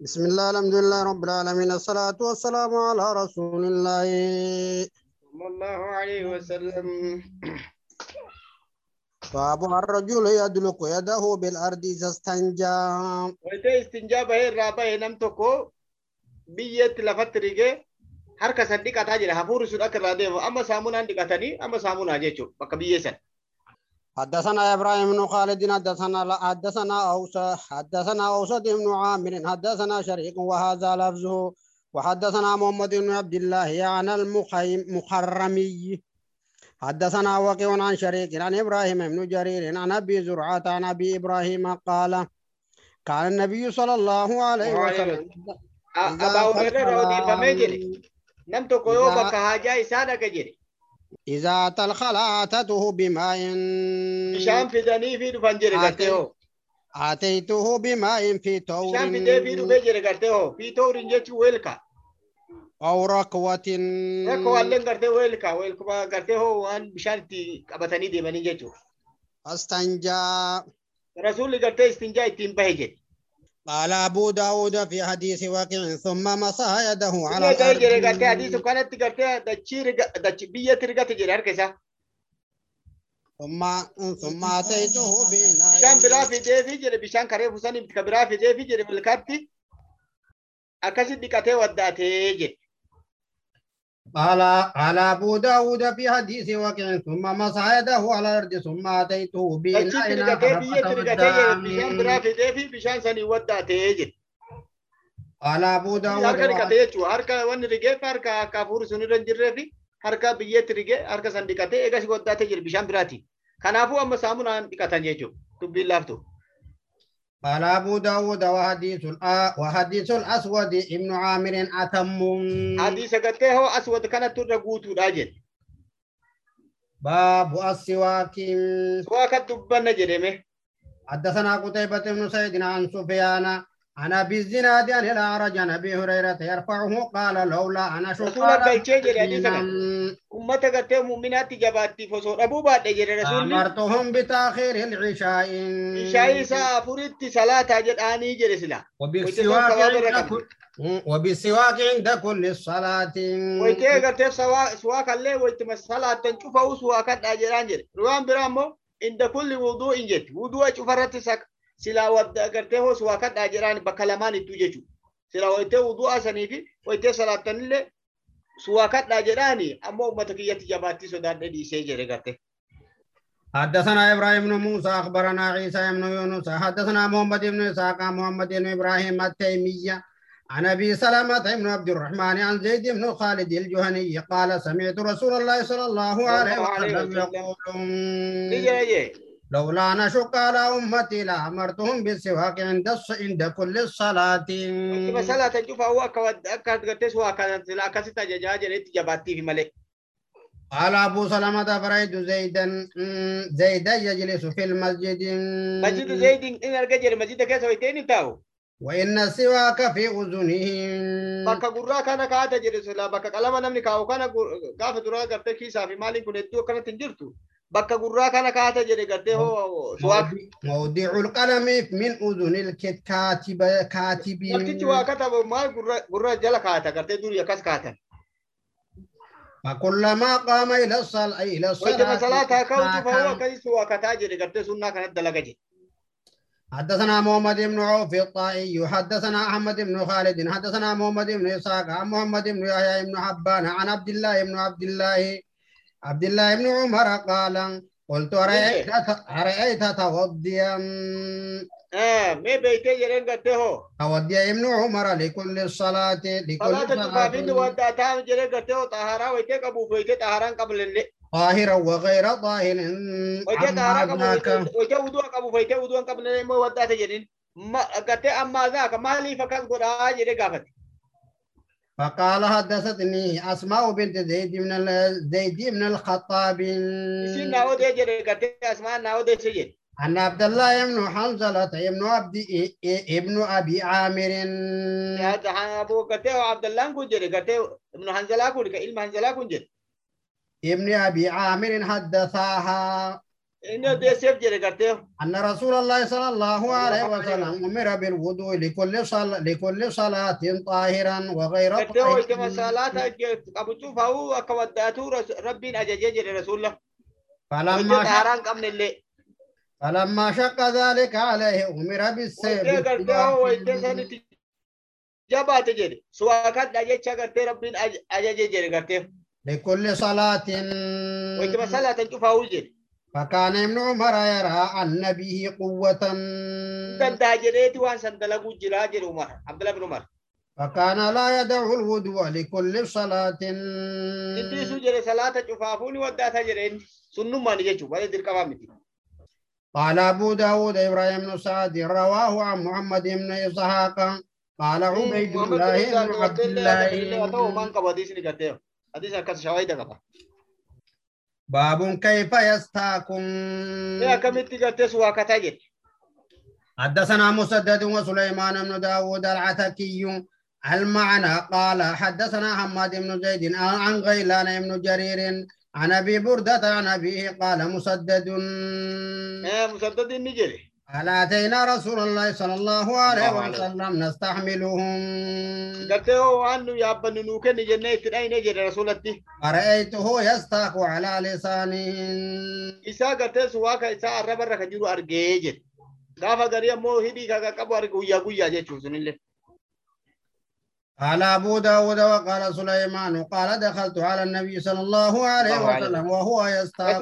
بسم الله الحمد لله رب العالمين الصلاة والسلام على رسول الله. صلى الله عليه وسلم. باب الرجل يدلك يده بالأرض إذا استنجى. ويتي استنجاب هي الرابع نم تكو بيت لفت ريجي harka san dhiqataa jira hafuurri sun akka irraa deemu amma saamunaan dhiqatanii amma saamunaa jechuudha bakka biyyee san. حدثنا إبراهيم بن خالد حدثنا حدثنا اوس حدثنا أوسد بن عامر حدثنا شريك وهذا لفظه وحدثنا محمد بن عبد الله عن المخرمي حدثنا وقيع عن شريك عن إبراهيم بن جرير عن أبي زرعة عن أبي إبراهيم قال كان النبي صلى الله عليه وسلم odeeffamee jire. Nam tokko yoo bakka haajaa isaa dhaqa jire. إذا تلخلا أتته بماء شام في دني في دفنجر كرتهو أتيته بماء في تور شام في دني في دفنجر كرتهو في تور إن جت ويلكا. أو ركوة ركوة لين كرتهو ويلكا. ويلكا كرتهو وان بشارتي أبتني دي بني جتو استنجا رسول كرتهو استنجا تيم بهجت. قال أبو داود في حديث وقع ثم مسح يده على الأرض dachi biyyatti rigate jire harka isaa. ثم ثم أتيته fidee fi jire bishaan karee fusaniif ka biraa fidee fi jire milkaatti akkasi dhiqatee waddaatee jedhe. قال قال أبو داود في حديث وقع ثم مسح يده على الأرض ثم أتيته jedhe. قال أبو داود Harka dhiqatee jechuudha. Harka wanni rigee fi harka akka hafuurri sun irra hin jirree fi harka biyyatti rigee harka san dhiqatee eegas waddaatee jira bishaan biraati. Kanaafuu amma saamunaan dhiqatan jechuudha. Dubbiin laaftu. قال أبو داود وحديث الآ وحديث الأسود ابن عامر أتم hoo aswad kanatti irra guutuudha jedhe. باب السواك kan dubbanna jedhame. حدثنا قتيبة بن سعيد عن سفيان أنا بزنا ديان يعني هلا رجع نبي هريرة يرفعه. قال لولا أنا شكرا أمتك تيم مؤمناتي جباتي فسور أبو بات أجر رسول أمرتهم بتأخير العشاء. عشاء ساعة فريد صلاة أجر آني جر سلا وبسواك عند كل الصلاة. ويكي أجر تيم سواك اللي ويتم الصلاة. تنشوفه سواكات أجر أنجر روان برامو عند كل وضوء إنجت وضوء شفرات سك سلاو أكرته هو سواء كان داجران بكلمان يتوجهو سلاو أكرته وضوء سنيف وأكرته صلاة تنلة سواء كان داجران أما أمتك يتجاباتي سودان دي سيجر كرته حدثنا إبراهيم بن موسى أخبرنا عيسى بن يونس. حدثنا محمد بن إسحاق محمد بن إبراهيم التيمية عن أبي سلامه بن عبد الرحمن عن زيد بن خالد الجهني قال سمعت رسول الله صلى الله عليه وسلم يقول لولا نشك على أمتي لأمرتهم بالسواك عند الص... عند كل الصلاة. بس لا تشوف هو كود كود تسوى كانت لا كاسيتا جاجا ريت جاباتي في ملك. قال أبو سلمة فرايد زيدا زيدا يجلس في المسجد. مسجد زيد إن الرجل مسجد كاسوي تاني تاو. وإن السواك في أذنه. بكا قرا كان كاتا جلس بكا كلام أنا من كان قافت راه كرتكي صافي مالك ونتو كانت انجرتو. Bakka gurraa kana kaa'ata jedhe gartee hoo suwaak موضع القلم من أذن الكاتب namtichi waa katabu maal gurra- gurra jala kaa'ata gartee durii akkas kaa'atan فكلما قام wayitama الصلاة salaataa ka'u cufa'uu استاكا. akkasii suwaakataa jedhe gartee sunnaa kanatti dalaga jedhe حدثنا محمد بن عوف الطائي حدثنا أحمد بن خالد حدثنا محمد بن إسحاق عن محمد بن يحيى بن حبان عن عبد الله بن عبد الله عبد الله بن عمر قال قلت رأيت إيه؟ رأيت توديا آه ما بيتي يرين قتهو توديا ابن عمر لكل الصلاة لكل صلاة تبافين وانت اتام جرين قتهو طهارا ويتي قبو فيتي طهارا قبل اللي طاهرا وغير طاهر ويتي طهارا قبل اللي ويتي ودوا قبو فيتي ودوا قبل اللي ما وانت اتجرين ما قتي أما ذاك ما لي فكان قرآ جرين قفتي فقال حدثتني أسماء بنت زيد بن زيد بن الخطاب. أن عبد الله بن حنظلة ابن عبد ابن أبي عامر. هذا أبو كتير عبد الله كوجري كتير ابن حمزة لا كوجري ابن حمزة لا كوجري. ابن أبي عامر حدثها أن رسول الله صلى الله عليه وسلم أمر بالوضوء لكل صلاة لكل صلاة طاهرا وغير فلما شق, فلما شق ذلك عليه أمر بالسيف لكل صلاة فكان ابن عمر يرى أن به قوة. تنتاجريت وان سندلقوا جراجر عمر عبد الله بن عمر. فكان لا يدع الودوء لكل صلاة. تدي سجل صلاة تشوفافوني وداتا جرين سنو ما نجيشو بعد ذلك قال أبو داود إبراهيم بن سعد رواه عن محمد بن إسحاق قال إيه، عبيد الله بن عبد الله. باب كيف يستاكم akkamitti gartee suwaakataa jedhe. حدثنا مسدد وسليمان بن داود العتكي. المعنى قال حدثنا حماد بن زيد عن غيلان بن جرير عن أبي بردة عن أبيه قال مسدد. Mee musaddadiin هل أتينا رسول الله صلى الله عليه وسلم. نستحملهم. قلته أن يا بني نوك في أين جرى رسولتي. فرأيته يستاق على لسانه إسا قلته سواك إسا عرب الرخجر أرقيج قافة قرية موهدي كاكا كبو أرقو يأكو يأجي تشوزن الله قال أبو داود وقال سليمان قال دخلت على النبي صلى الله عليه وسلم وهو يستاق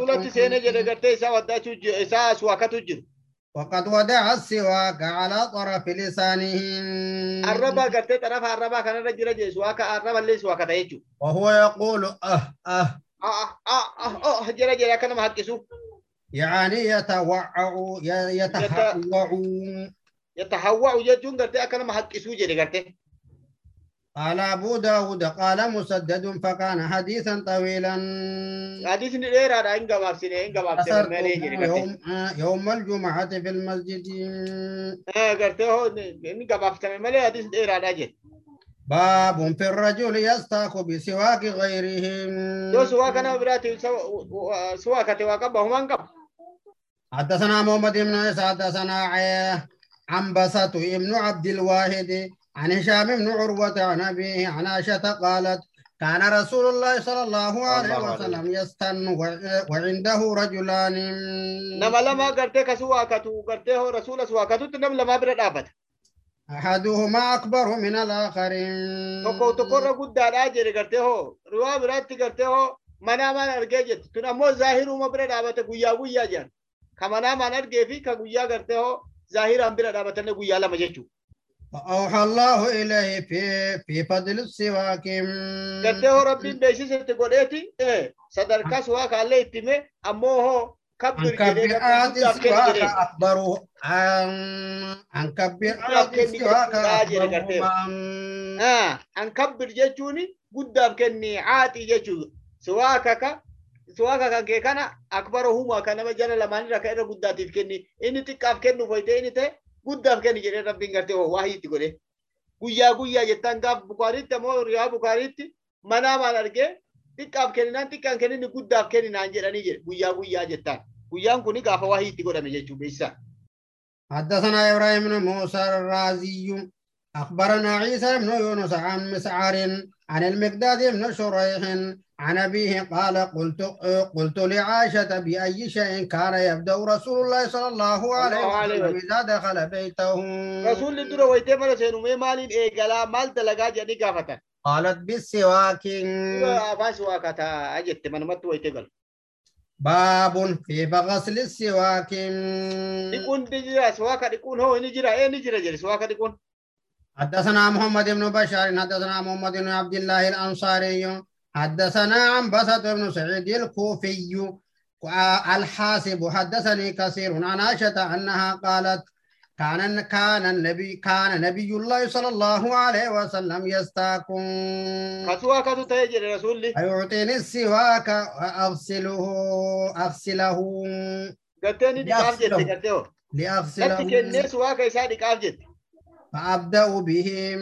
وقد ودع السواك على طرف لسانه Arraba gartee xarafa arrabaa kanarra jira jedhe suwaaka arraballee suwaakata jechuudha. وهو يقول أه أه Ah, ah, ah, oh, jira jira akka nama haqqisu. يعني يتوعع يتهوع Yatahawwa'u jechuun gartee akka nama haqqisuu jedhe gartee. قال أبو داود قال مسدد فكان حديثا طويلا. حديث نديرا دا ان غاب سين يوم آه، يوم الجمعة في المسجد. آه غرتو ان غاب ملي حديث نديرا دا باب في الرجل يستاق بسواك غيرهم دو سواك أنا براتي سواك تي واك بهم ان غاب حدثنا محمد بن سعد حدثنا عن بسط ابن عبد الواحد. عن هشام بن عروة عن أبيه عن عائشة قالت كان رسول الله صلى الله عليه وسلم يستن وعنده رجلان. نما لما قرتك سواكتو قرته رسول سواكتو تنم لما برد آبد أحدهما أكبر من الآخرين. تقو تقر قد دار آجر قرته رواب برد قرته منا ما نرجعت تنمو ظاهر وما برد آبد قويا قويا جان. كمنا ما نرجع فيك قويا قرته ظاهر أم برد آبد تنم قويا لما جيتو فأوحى الله إليه في في فضل السواك gartee hoo rabbiin beeksisetti godheeti eh, sadarkaa suwaa kaallee itti hime ammoo hoo عن kabbir jedhee كبرات guddaaf kenni السواك jedhee. أكبر عن عن كبرات كبر السواك لا أجل أكبر كثير. عن- Ah, an kabbir jechuun guddaaf kenni haati jechuudha. Suwaaka ka suwaaka kan kee kana akbara humaa kan nama jala lamaan irra kan irra guddaatiif kenni inni xiqqaaf kennu foytee inni ta'e guddaaf kenni jedhee rabbiin gartee hoo waa hiitti godhe. Guyyaa guyyaa jettaan gaaf bukaariitti ammoo riyaa bukaariitti manaa maan argee xiqqaaf kenninaan xiqqaan kenninni guddaaf kenninaan jedhanii jedhe guyyaa guyyaa jettaan. Guyyaan kuni gaafa waa hiitti godhame jechuudha beeksisaa. حدثنا إبراهيم بن موسى الرازي أخبرنا عيسى بن يونس عن مسعر عن المقداد بن شريح عن أبيه قال قلت قلت لعائشة بأي شيء كان يبدأ رسول الله صلى الله عليه وسلم إذا دخل بيته. رسول الله درو ويتي مرة سينو مي مال إيه قال مال تلقى جاني قافتا قالت بالسواك إيوه، سواكة أجت من مت ويتي قال باب في بغسل السواك. يكون تجي سواك يكون هو نجرا إيه نجرا جري سواك يكون. حدثنا محمد بن بشار حدثنا محمد بن عبد الله الأنصاري حدثنا عن بسط بن سعيد الكوفي الحاسب حدثني كثير عن عائشة أنها قالت كان كان النبي كان نبي الله صلى الله عليه وسلم يستاكم Ka suwaakatu ta'ee jedhe rasuulli. فيعطيني السواك أغسله jette Yaafsilahu. gartee hoo. Latti لأغسله kennee suwaaka isaa dhiqaaf jette. فأبدأ بهم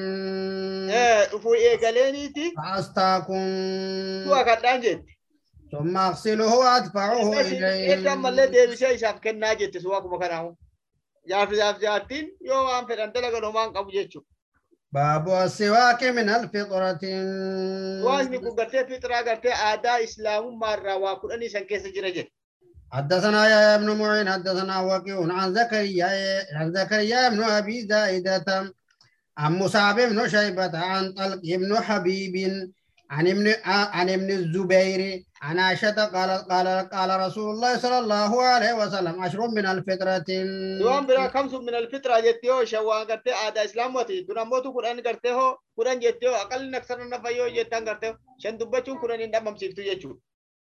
Eh, Dhufuu eegaleeniiti فأستاكم suwaakadhaan jette. ثم أغسله وأدفعه Eessa ammallee إليه deebisee isaaf kennaa jette sun akkuma kanaamu. Jaarsi jaaf jaartiin yoo waan fedhan dalagan homaan qabu jechuudha. باب السواك من الفطرة fixraa gartee aadaa islaamummaa irraa waa kudhanii san keessa jira jedhe. حدثنا يا ابن معين حدثنا وكيع عن زكريا عن زكريا ابن أبي زائدة عن مصعب بن شيبة عن طلق ابن حبيب عن ابن عن ابن الزبير عن عائشة قال قال قال رسول الله صلى الله عليه وسلم عشر من الفطرة. يوم برا خمس من الفطرة جتيو شو عن كرتة عاد الإسلام وتي دون ما تقول أن كرتة هو قرآن جتيو أقل نكسر النفايو جتان كرتة شن دبتشو قرآن إندا بمسيرتو جتشو.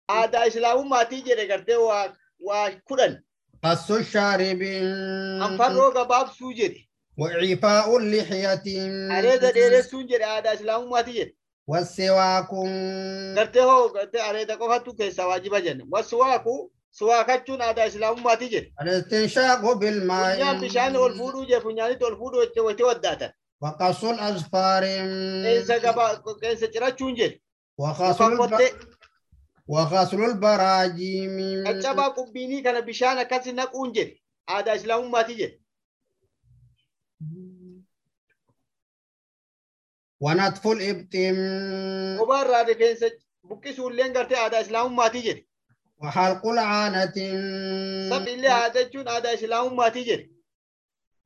Aadaa islaamummaatii jedhe gartee waa kudhan قص الشارب anfarroo gabaabsuu jedhe وإعفاء اللحية areeda dheeressuun jedhe aadaa islaamummaatii jedhe. والسواك gartee hoo gartee areeda qofatu keessaa waajiba jenne waswaaku suwaakachuun aadaa islaamummaatii jedhe الاستنشاق بالماء funyaan bishaan ol fuudhuu jedhe funyaanitti ol fuudhuu jettee wayitee waddaatan وقص الأظفار qeensa gabaa qeensa cirachuun jedhe وغسل البراجيم. اتبا قبيني كان بشان كاسي نقون جد هذا إسلام ما تجد ونطف الإبتم. وبار رادي فين سج بكي سول لين قرتي إسلام ما تجد وحلق العانة. سب اللي هذا جون هذا إسلام ما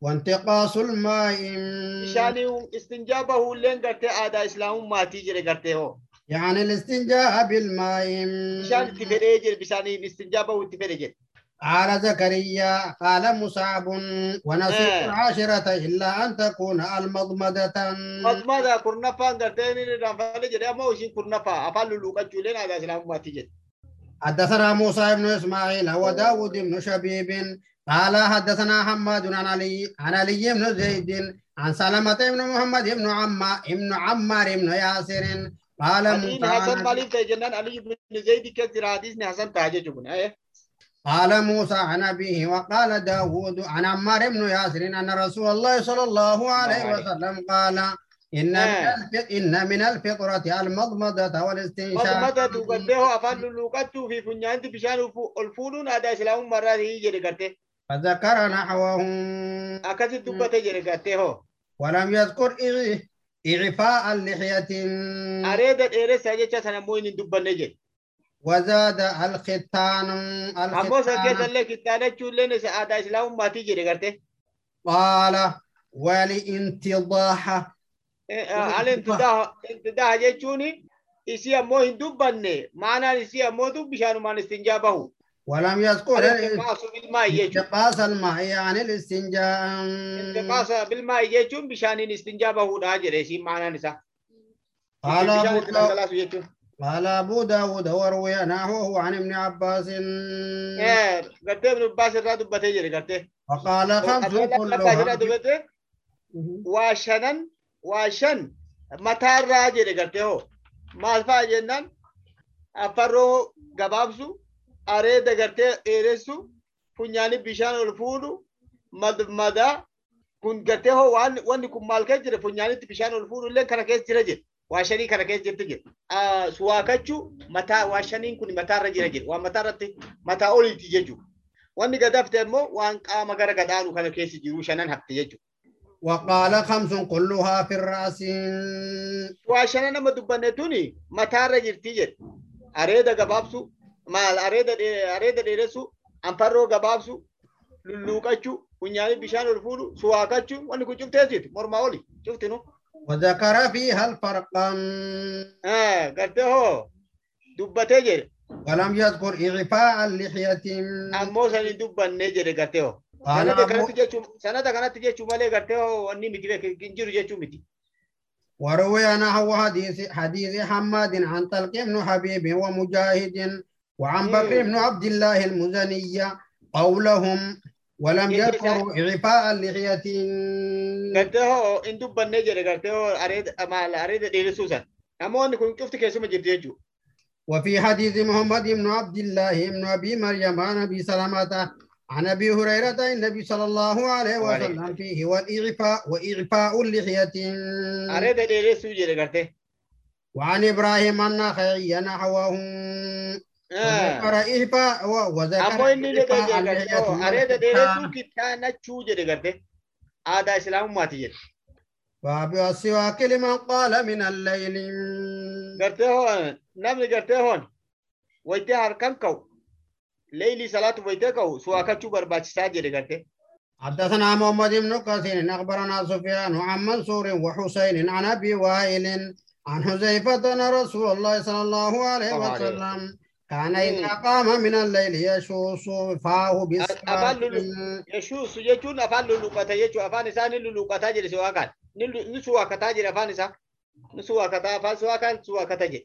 وانتقاص الماء. بشان استنجابه لين قرتي إسلام ما تجد قرتي هو يعني الاستنجاء بالماء. مشان تفرجل مشان الاستنجاب وتفرجل على زكريا قال مصعب ونصف العاشرة آه. إيه. إلا أن تكون المضمدة مضمدة كنا فاندر تاني لنفال جدا ما وشين كنا فا أفعل اللوكا جولين على سلام ما تجد. حدثنا موسى بن إسماعيل وداود بن شبيب. قال حدثنا حماد عن علي عن علي بن زيد عن سلمة بن محمد بن عمار بن ياسر. عالم حسن مالي تجنن علي بن زيد كثير حديث ني حسن تاجي جبن اي قال موسى عن ابيه وقال داوود عن عمار بن ياسر ان رسول الله صلى الله عليه وسلم قال ان ان من الفطره المضمضه والاستنشاق مضمضه تقدمه افان لوقت في فنيان بشان الفولون هذا سلام مره هي جرت فذكر نحوهم اكذ تبته جرت هو ولم يذكر إيه إعفاء اللحية أريد الإيرس هذه كذا نموين ندوب نجد وزاد الختان الختان أبو سكيت الله ختانة شو لين سعادة إسلام ما تيجي لكرته قال ولي انتضاحة على انتضاح انتضاح جاي شوني إسيا مو هندوب بني معنا إسيا مو دوب بشانو ما نستنجابه ولم يذكر التقاص بالماء يجون التقاص الماء يعني الاستنجاء. التقاص بالماء يجون بشأن الاستنجاء هو داجر اسي معنى نساء؟ قال أبو داود وروي هو عن ابن عباس. إيه، قلت إيه ابن عباس رادو بتجر قلت إيه؟ فقال خمس كلهم واشنن واشن. مطار راجر قلت ما فاجنن افرو قبابسو areeda gartee dheeressu funyaani bishaan ol fuudhu madmadaa kun gartee hoo waan wanni kun maal keessa jira funyaanitti bishaan ol fuudhu illee kana keessa jira jedhe. Waa shanii kana keessa jirti jedhe. Ah, Suwaakachuu mataa waa shaniin kun mataarra jira jedhe. Waan mataarratti mataa oliiti jechuudha. Wanni gad hafte immoo waan qaama gara gadaanu kana keessa jiru shanan hafte jechuudha. وقال خمس كلها في الرأس Waa shanan nama dubbanne tuni mataarra jirti jedhe. Maal areeda dhee- areeda dheeressu anfarroo gabaabsu lulluuqachuu funyaanii bishaan ol fuudhu suwaakachuu wanni kun cuftee jirti mormaa oli cuftinu. وذكر فيها الفرق Ah, Gartee hoo dubbatee jedhe ولم يذكر إعفاء اللحية hoo. قال Sanada أبو kanatti jechuu sanada kanatti jechuu malee gartee hoo wanni miti beek hin jiru jechuu miti. وروي نحو حديث حديث حماد عن طلق بن حبيب ومجاهد وعن بكر بن عبد الله المزني قولهم ولم يذكروا إعفاء اللحية Gartee hoo hin dubbanne jedhe gartee hoo areeda maal areeda dheeressuu san. Namoonni kun cufti keessuma jirti jechuudha. وفي حديث محمد بن عبد الله بن أبي مريم عن أبي سلمة عن أبي هريرة النبي صلى الله عليه وسلم فيه وإعفاء اللحية Areeda dheeressuu jedhe gartee. وعن إبراهيم النخعي نحوه وذكر إيفا وذكر ammoo inni ni إيفا dhagee اللحية gartee areeda dheeressuu والختان kittaanachuu jedhe gartee aadaa islaamummaati jedhe باب السواك لمن قال من الليل gartee hoo namni gartee hoon wayitee harkan ka'u leeyilii salaatu wayitee ka'u suwaakachuu barbaachisaa jedhe gartee حدثنا محمد بن كثير أخبرنا سفيان عن منصور وحسين عن أبي وائل عن حذيفة أن رسول الله صلى الله عليه وسلم كان إذا قام من الليل يشوص فاه بسراحه يشوص يجون أفعل للوقة يجو أفعل نساء للوقة تاجر سواء كان. نسوا كتاجر أفعل نساء نسوا كتاجر سواء كان سواء كتاجر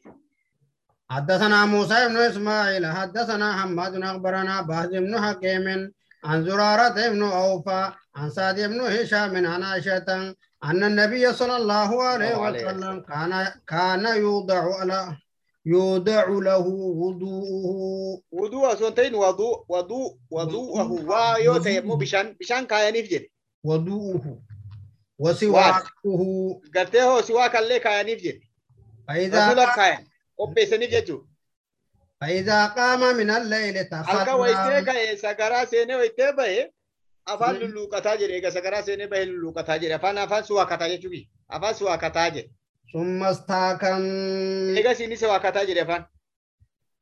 حدثنا موسى بن إسماعيل حدثنا حمد بن أخبرنا بعض بن حكيم عن زرارة بن أوفا عن سعد بن هشام عن عائشة أن النبي صلى الله عليه وسلم كان كان يوضع على يوضع له وضوءه waduu waduu waduu'ahu waa yoo ta'e immoo bishaan bishaan kaayaniif jedhe وضوءه وسواكه gartee hoo siwaakallee kaayaniif jedhe فإذا kaayan qopheessaniif jechuu فإذا قام من الليل تخلى wayitee bahe afaan Hmm. lulluuqataa jedhe eega sagaraa seenee bahe lulluuqataa jedhe afaan afaan suwaakataa jechuufi afaan suwaakataa jedhe ثم استاكن eega siinii suwaakataa jedhe afaan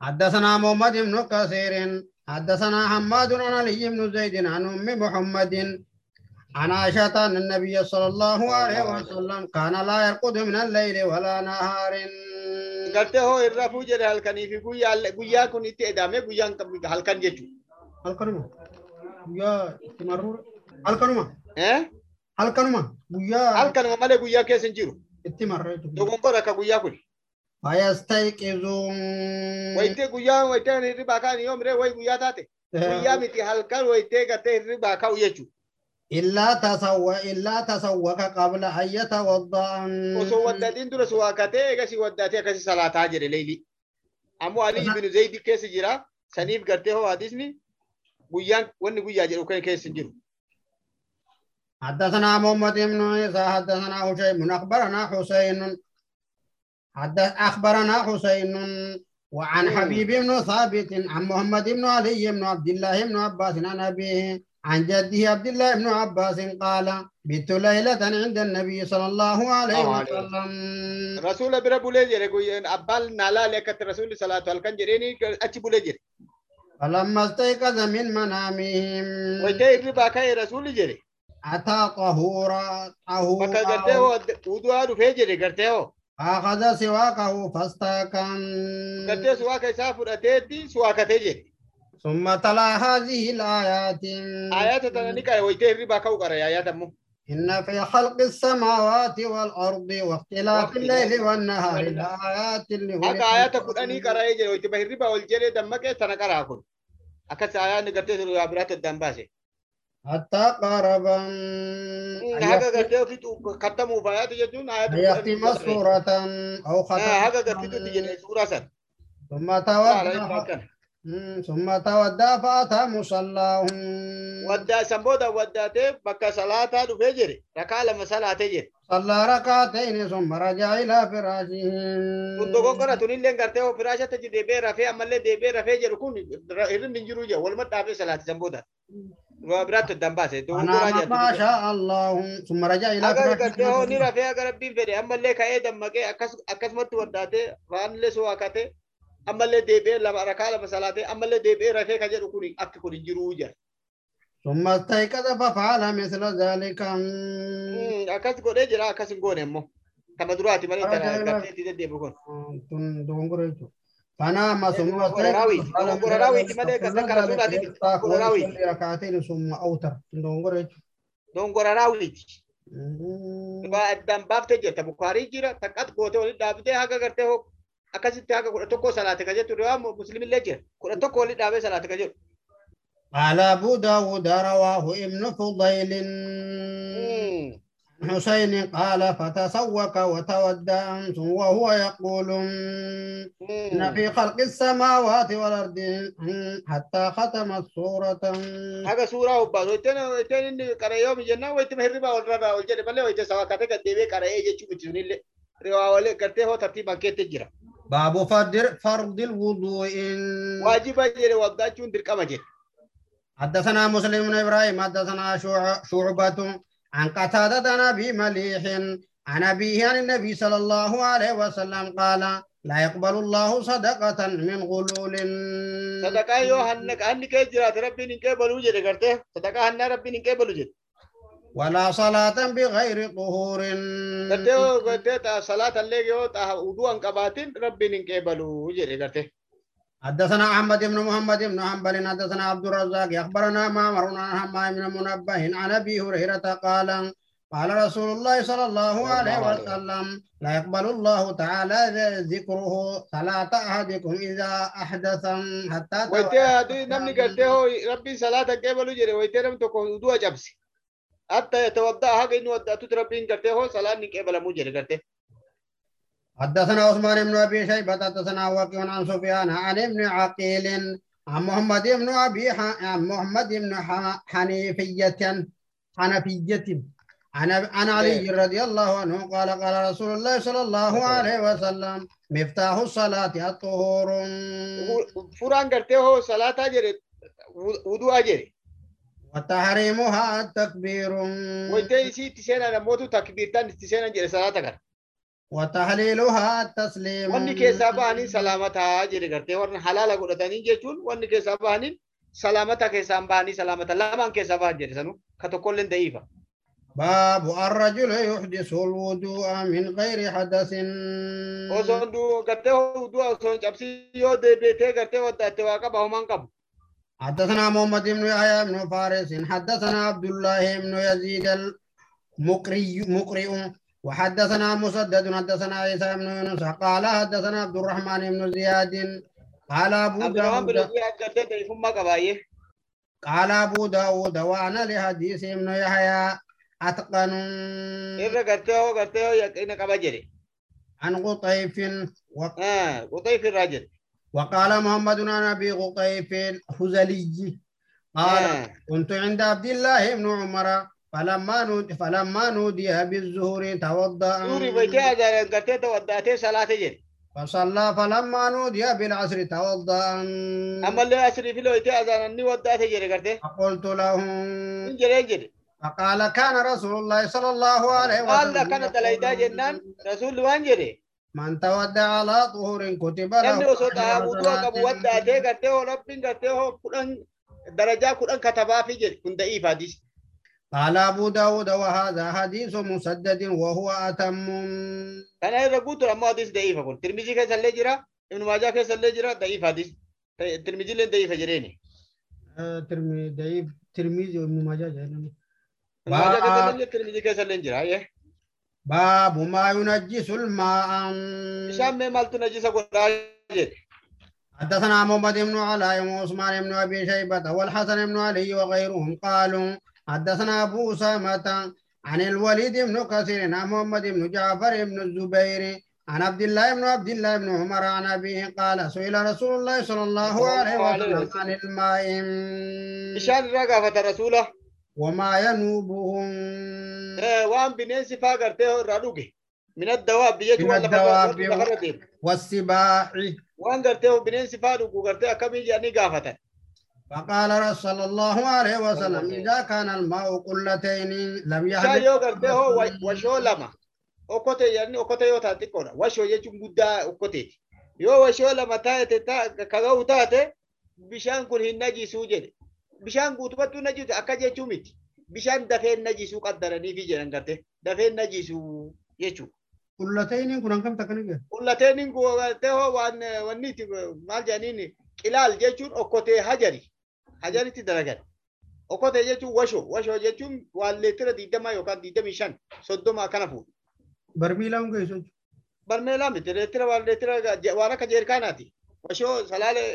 حدثنا محمد بن كثير حدثنا حماد عن علي بن زيد عن ام محمد عن عائشة أن النبي صلى الله عليه وسلم كان لا يرقد من الليل ولا نهار gartee hoo irra fuu jedhe halkanii fi guyyaa guyyaa kun itti edame guyyaan kam- halkan jechuu halkanuma guyyaa itti marruudha halkanuma eh halkanuma guyyaa halkanuma malee guyyaa keessa hin jiru itti marree dogonkora akka guyyaa kun fayastayqizuun wayitee guyyaa wayitee hirribaa kaan yoo miree way guyyaa taate guyyaa miti halkan wayitee gartee hirribaa ka'u jechuu illaa tasawwa illaa tasawwaka qabla an yatawadda'a osoo waddaatiin dura suwaakatee egasii waddaatee akkasi salaataa jedhe leeyli ammoo ali ibnu zaydi keessa jira saniif gartee hoo hadisni guyyaan wanni guyyaa jedhu kan keessa hin jiru حدثنا محمد بن عيسى حدثنا هشيم أخبرنا حسين. حدث أخبرنا حسين وعن. حبيب بن ثابت عن محمد بن علي بن عبد الله بن عباس عن أبيه عن جده عبد الله بن عباس قال بت ليلة عند النبي صلى الله عليه الله عليه وسلم bira bulee jedhe guyyaan abbaan naalaalee akkatti rasuulli salaatu halkan jedheeni achi bulee jedhe فلما استيقظ من منامهم. wayitee hirribaa ka'e rasuulli jedhe أتى طهورا bakka gartee طهورا hoo wudu'aa dhufee jedhe gartee hoo أخذ سواكه فاستاكن gartee suwaaka isaa fudhateetti suwaakatee jedhe ثم تلا هذه الآيات ni qara wayitee hirribaa ka'u qara ayyaata ammoo إن في خلق السماوات والأرض واختلاف الليل والنهار لآيات لأولي akka ayyaata الألباب. kudhanii qara'ee jedhe wayitee hirribaa ol jedhee dammaqee tana qaraa kun akkas ayyaanni gartee حتى قربا ofiitu kattamuuf ayyaata jechuun أن ayyaata يختم سورة أو ختم gartitutti jedhe suuraa san ثم Suura تودع ثم تودع فأتى waddaa san booda waddaatee bakka salaataa dhufee jedhe rakaa lama salaatee jedhe صلى ركعتين ثم رجع إلى فراشه dogonkora tunillee gartee hoo firaashatti achi deebi'ee rafee ammallee deebi'ee rafee jedhu kun hirrinni hin jiru jedhe walumaa dhaabee salaate san addaan baase dogonkoraa ونام ما شاء الله ثم رجع إلى Aga gartee hoo ni فراشه rafee aga rabbiin fedhe ammallee ka'ee dammaqee akkas akkasumatti waddaatee faanillee suwaakatee ammallee deebi'ee lama rakaa lama salaatee ammallee deebi'ee rafee ka jedhu kun akka kun hin jiruu jedha. ثم استيقظ ففعل مثل ذلك Akkas godhee jira akkas hin goone immoo. Kama duraati malee Ara tana jaalala. gartee itti deddeebi'u فنام ثم راوي، راوي كذا كرا سودا دي، دونغورو راوي. ركعتين ثم raawwiiti. Waa addaan baaftee jirta bukaarii jira taqqat gootee walitti dhaabdee haga gartee hoo akkasitti haga kudha tokkoo salaate ka jettu waa muslimillee jira kudha tokko walitti dhaabee salaate ka jedhu. قال أبو داود رواه ابن فضيل حسين قال فتسوق وتودى أمس وهو يقول إن في خلق السماوات والأرض حتى ختم الصورة هذا سورة أباس ويتنا يوم جنة ويتم هربا والربا والجنة. بل ويتنا سوا الدبي كره إيه يجي شو بتجوني اللي روا ولا كرته هو ترتيب باب فدر فرض الوضوء. واجب جرا وضع شو ندير كم حدثنا مسلم إبراهيم حدثنا شعبة عن قتادة عن أبي مليح عن أبيه عن النبي صلى الله عليه وسلم قال لا يقبل الله صدقة من غلول. صدقة يو هنك هنك جرأت ربي نك بلوجة لكرته صدقة هن ربي نك بلوجة ولا صلاة بغير طهور. تتو تتا صلاة اللي يو تا ودو انك باتين ربي نك بلوجة لكرته حدثنا أحمد بن محمد بن حنبل حدثنا عبد الرزاق أخبرنا معمر عن حمام بن منبه عن أبي هريرة قال قال رسول الله صلى الله عليه وسلم. لا يقبل الله تعالى ذكره صلاة أحدكم إذا أحدث حتى wayitee adii namni gartee hoo rabbiin salaata hin qeebalu jedhe wayitee namni tokko uduu cabse hatta yatawaddaa haga inni waddaatutti rabbiin gartee hoo salaanni hin qeebalamuu jedhe gartee حدثنا عثمان بن أبي شيبة حدثنا وكيع عن سفيان عن ابن عقيل عن محمد بن أبي. عن محمد بن ح... حنيفية حنفية عن عن علي رضي الله عنه قال قال رسول الله صلى الله عليه وسلم مفتاح الصلاة الطهور furaan gartee hoo salaataa jedhe udu'aa jedhe وتحريمها التكبير itti seenan ammootu takbiirtaan itti seenan jedhe salaata kana وتحليلها التسليم keessaa bahanii salaamataa jedhe gartee warra halaala godhatanii jechuun wanni keessaa bahanii salaamata keessaan bahanii salaamata lamaan keessaa bahan jedhe sanu ka tokkolleen da'iifa باب الرجل يحدث الوضوء من غير حدث hunduu gartee udu'a osoo hin cabsin yoo deebi'etee gartee waddaatte waa qaba homaan qabu حدثنا محمد بن يحيى بن فارس حدثنا عبد الله بن يزيد المقري مقرئ وحدثنا مسدد حدثنا عيسى بن يونس قال حدثنا عبد الرحمن بن زياد قال bin داود. قال أبو داود وأنا لحديث ابن يحيى jedhe عن قطيف quxayf irraa jedhe وقال محمد عن أبي قطيف الهزلي قال آه. كنت عند عبد الله بن عمر فلما نود فلما نودي بالزهور توضأ. زهور بيتي هذا لقته توضأ تي صلاة جن فصلى فلما نودي بالعصر توضأ. أما العصر في لويتي هذا ني وضأ تي جري قرته قلت لهم جري جري. فقال كان رسول الله صلى الله عليه وسلم قال كان تلايدا جنان رسول وان جري؟ من تودع على طهور كتب له يعني وصوتها بودوا كبودا تي قرته ربين قرته درجة كتبها في جري. كنت ايفا قال أبو داود وهذا حديث مسدد وهو أتم. أنا هذا قلت له أمو حديث ضعيف أقول ترمجي كي سلي جرا؟ ابن واجه كي سلي جرا؟ ضعيف حديث. ترمجي لين ضعيف جريني. آه، ترمجي ضعيف. ترمجي جريني. إيه. باب ما ينجس الماء. شام مال تنجس أقول راجل حدثنا محمد بن علاء وعثمان بن أبي شيبة والحسن بن علي وغيرهم قالوا حدثنا ابو اسامه عن الوليد بن كثير عن محمد بن جعفر بن الزبير عن عبد الله بن عبد الله بن عمر عن ابيه قال سئل رسول الله صلى الله عليه وسلم عن الماء gaafata rasuula وما ينوبهم gartee irraa dhuge mina dawaabbi jechuun waan lafa الدواب lafarra deemu والسباع waan gartee bineensi faa dhugu gartee akkamii jedhanii gaafatan فقال رسول الله عليه وسلم إذا كان الماء قلتين لم يحدث شايو قلت هو وشو لما؟ أكوتي يعني أكوتي يو تاتي كورا وشو يجو مدى أكوتي يو وشو لما تاتي تا كغو تاتي بشان كل هن نجي سوجد بشان قوتو باتو نجي أكاد يجو ميت بشان دفين نجي سو قدراني في جنان قرتي. دفين نجي سو يجو قلتين كنان كم تكنيك. قلتين كو قلت هو وان وانيتي مال جانيني. كلال جيشون أكوتي هجري. Hajaritti dalagan okkotee jechuun washoo washoo jechuun waan leetira digdama yookaan digdamii shan soddoma akkana fuudhu برميلا كيسو barmeelaa miti leetira waan leetira waan akka jeerkaanaati washoo salaalee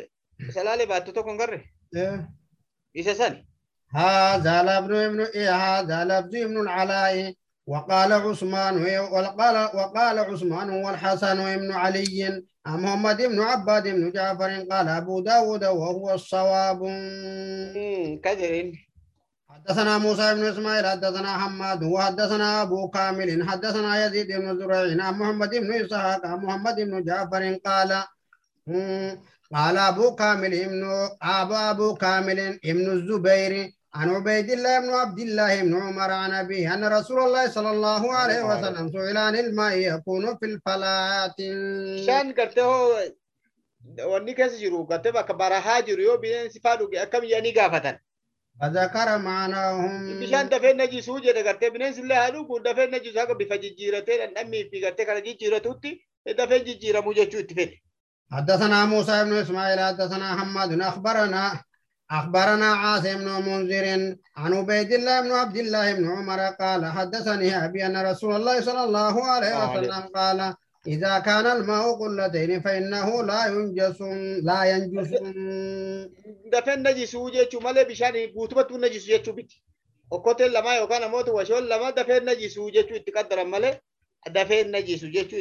salaalee baattu tokko hin garre isa sani هذا لابن ابن إيه هذا لفظ ابن العلاء وقال عثمان وقال وقال عثمان والحسن ابن علي عن محمد بن عباد بن جعفر قال أبو داود وهو الصواب. jedheen حدثنا موسى بن إسماعيل حدثنا حماد وحدثنا أبو كامل حدثنا يزيد بن زريع عن محمد بن إسحاق عن محمد بن جعفر قال قال أبو كامل ابن أبو كامل ابن الزبير عن عبيد الله بن عبد الله بن عمر عن أبيه أن رسول الله صلى الله عليه وسلم سئل عن الماء يكون في الفلاة. شان كرته هو؟ وني كيس جرو؟ كرته بك براها جريو بين سفادو كم يعني قافتا. فذكر معناهم. بشان دفن نجي سوجة كرته بين سلا هلو كون دفن نجي ساقا بفج جيرته نمي في كرته كرا جي جيرته دفن جي جيرا موجة جوت فين. حدثنا موسى بن إسماعيل حدثنا حمد أخبرنا أخبرنا عاصم بن منذر عن عبيد الله بن عبد الله بن عمر قال حدثني أبي أن رسول الله صلى الله عليه وسلم قال إذا كان الماء قلتين فإنه لا ينجس لا ينجس. دفن نجس وجه شمال بشان قوتبة نجس وجه بيت. وقوت اللماء وكان موت وشول لما دفن نجس وجه شو اتقدر مالي دفن نجس وجه شو